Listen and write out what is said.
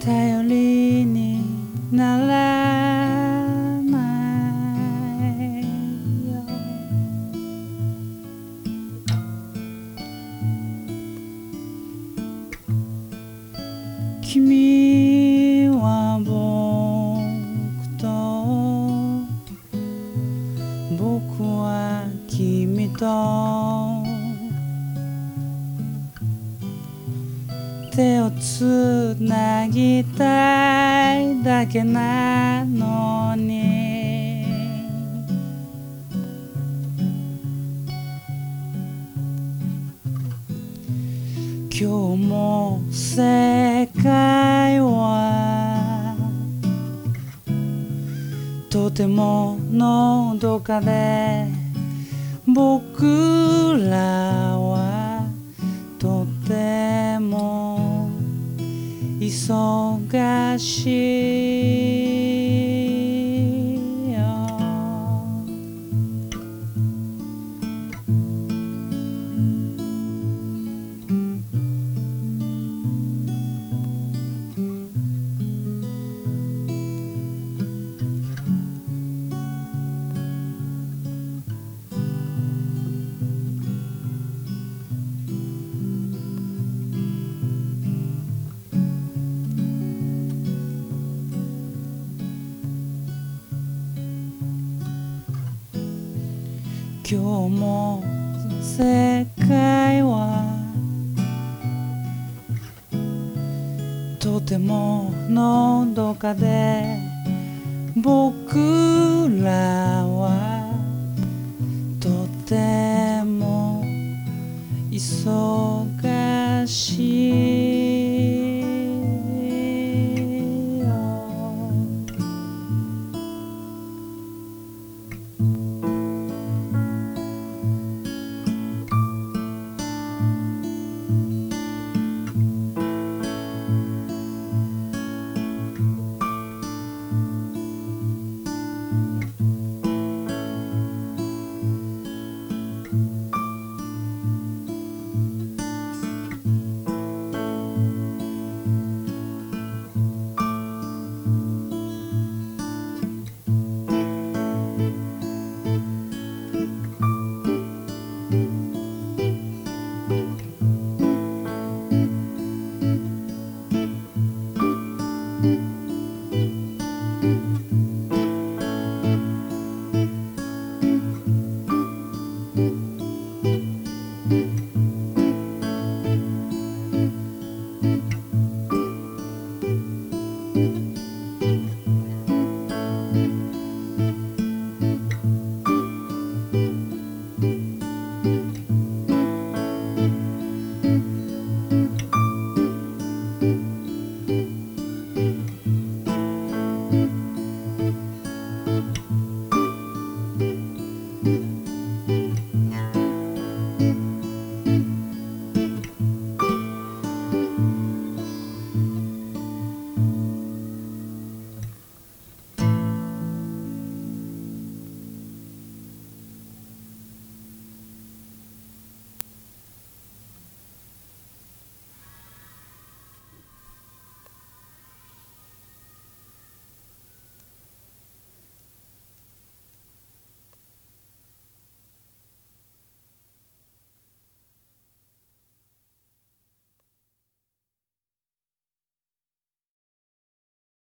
頼りにならないよ。君は僕と僕は君と手をつなぎたいだけなのに。今日も世界はとてものどかで僕らは忙しい。今日も世界はとてものどかで僕らは